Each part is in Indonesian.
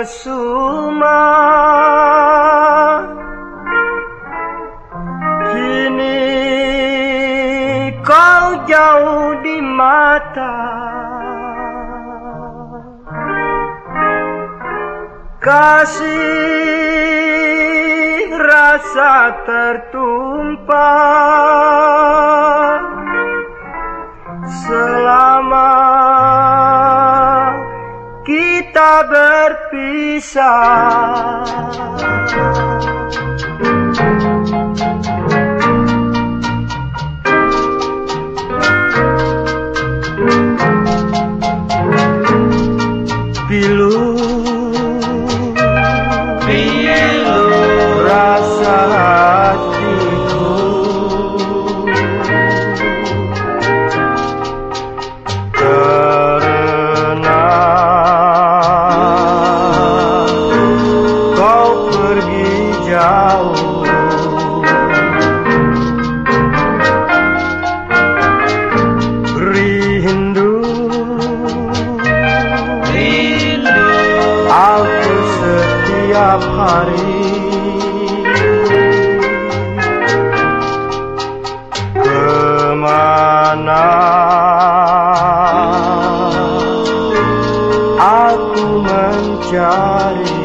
kesuma Kini kau jauh di mata. Kasih rasa tertumpah berpisah. Pilu setiap hari. Ke mana Aku mencari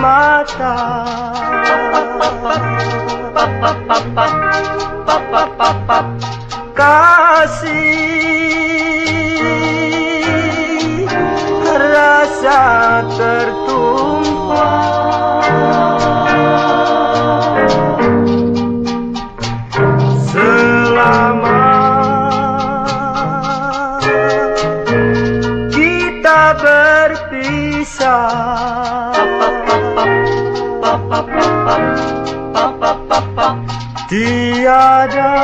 mata. Kasih rasa tertumpah. Selama kita berpisah Tiada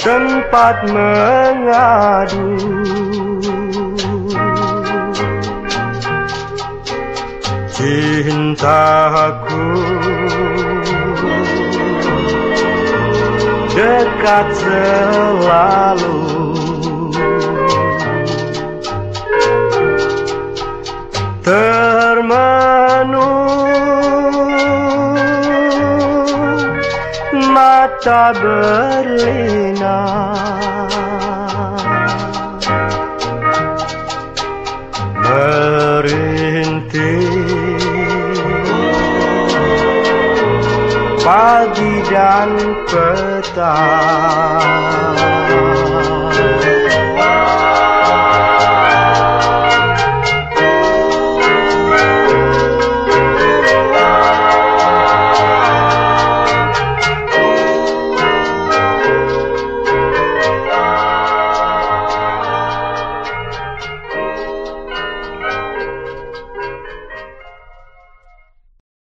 tempat mengadu. Cintaku dekat selalu termenung mata berlina. Merintih. Pagi dan petang